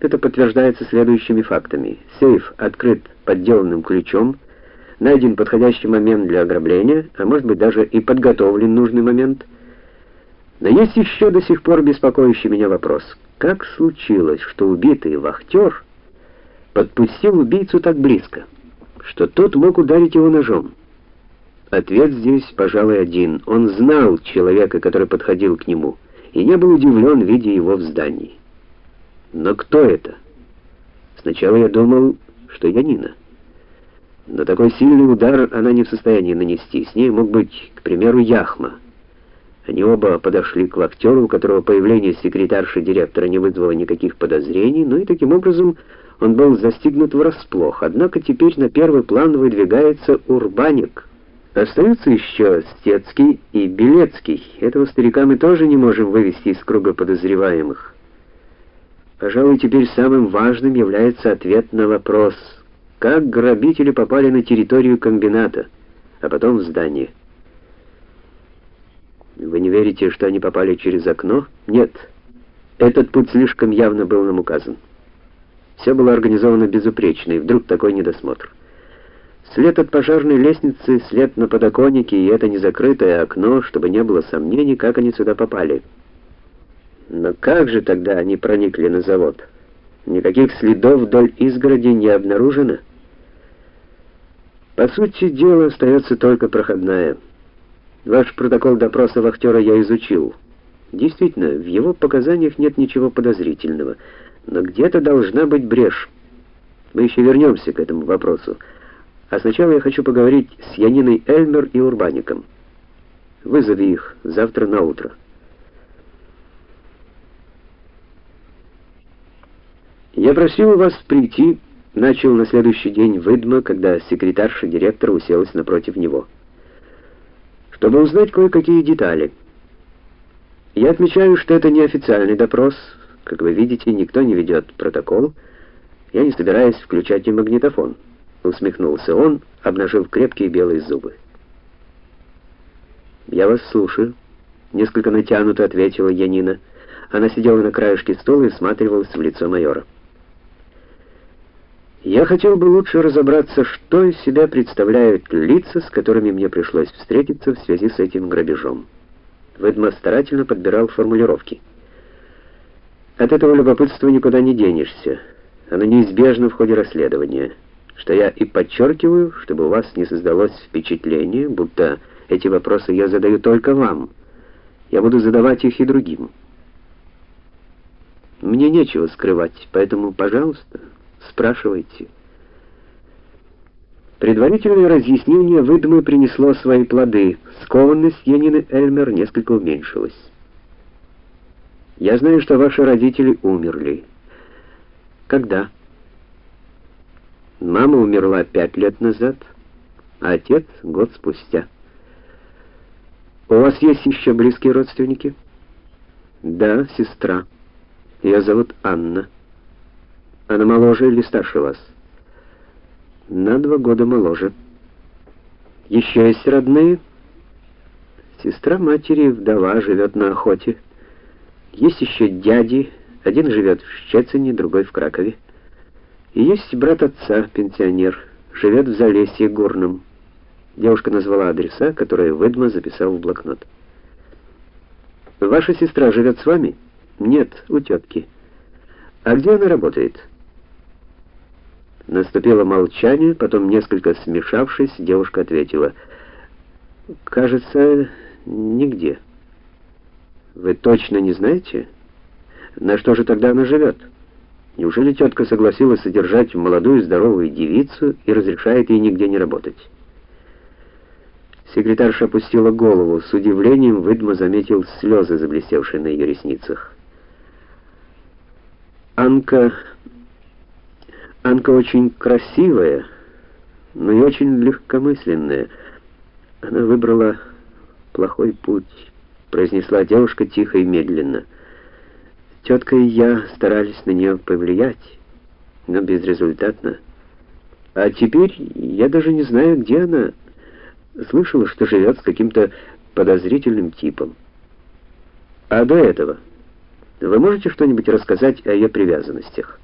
Это подтверждается следующими фактами. Сейф открыт подделанным ключом, найден подходящий момент для ограбления, а может быть даже и подготовлен нужный момент. Но есть еще до сих пор беспокоящий меня вопрос. Как случилось, что убитый вахтер подпустил убийцу так близко, что тот мог ударить его ножом? Ответ здесь, пожалуй, один. Он знал человека, который подходил к нему, и не был удивлен, видя его в здании. Но кто это? Сначала я думал, что Янина. Но такой сильный удар она не в состоянии нанести. С ней мог быть, к примеру, Яхма. Они оба подошли к вахтеру, у которого появление секретарши директора не вызвало никаких подозрений, ну и таким образом он был застигнут врасплох. Однако теперь на первый план выдвигается Урбаник. Остаются еще Стецкий и Белецкий. Этого старика мы тоже не можем вывести из круга подозреваемых. Пожалуй, теперь самым важным является ответ на вопрос, как грабители попали на территорию комбината, а потом в здание. Вы не верите, что они попали через окно? Нет. Этот путь слишком явно был нам указан. Все было организовано безупречно, и вдруг такой недосмотр. След от пожарной лестницы, след на подоконнике и это незакрытое окно, чтобы не было сомнений, как они сюда попали. Но как же тогда они проникли на завод? Никаких следов вдоль изгороди не обнаружено. По сути дела остается только проходная. Ваш протокол допроса вахтера я изучил. Действительно, в его показаниях нет ничего подозрительного, но где-то должна быть брешь. Мы еще вернемся к этому вопросу. А сначала я хочу поговорить с Яниной Эльмер и Урбаником. Вызови их завтра на утро. Я просил вас прийти, начал на следующий день Выдма, когда секретарша директора уселась напротив него. Чтобы узнать кое-какие детали. Я отмечаю, что это не официальный допрос. Как вы видите, никто не ведет протокол. Я не собираюсь включать и магнитофон усмехнулся он, обнажив крепкие белые зубы. Я вас слушаю, несколько натянуто ответила Янина. Она сидела на краешке стула и всматривалась в лицо майора. Я хотел бы лучше разобраться, что из себя представляют лица, с которыми мне пришлось встретиться в связи с этим грабежом. Ведма старательно подбирал формулировки. От этого любопытства никуда не денешься. Оно неизбежно в ходе расследования что я и подчеркиваю, чтобы у вас не создалось впечатление, будто эти вопросы я задаю только вам. Я буду задавать их и другим. Мне нечего скрывать, поэтому, пожалуйста, спрашивайте. Предварительное разъяснение выдумы принесло свои плоды. Скованность Янины Эльмер несколько уменьшилась. Я знаю, что ваши родители умерли. Когда? Мама умерла пять лет назад, а отец год спустя. У вас есть еще близкие родственники? Да, сестра. Ее зовут Анна. Она моложе или старше вас? На два года моложе. Еще есть родные? Сестра матери, вдова, живет на охоте. Есть еще дяди. Один живет в Щецине, другой в Кракове. И есть брат отца, пенсионер, живет в Залесье Горном. Девушка назвала адреса, которые Ведма записал в блокнот. Ваша сестра живет с вами? Нет, у тетки. А где она работает? Наступило молчание, потом несколько смешавшись, девушка ответила: "Кажется, нигде. Вы точно не знаете, на что же тогда она живет?» Неужели тетка согласилась содержать молодую здоровую девицу и разрешает ей нигде не работать? Секретарша опустила голову. С удивлением Выдма заметил слезы, заблестевшие на ее ресницах. Анка... Анка очень красивая, но и очень легкомысленная. Она выбрала плохой путь, произнесла девушка тихо и медленно. Тетка и я старались на нее повлиять, но безрезультатно. А теперь я даже не знаю, где она. Слышала, что живет с каким-то подозрительным типом. А до этого вы можете что-нибудь рассказать о ее привязанностях?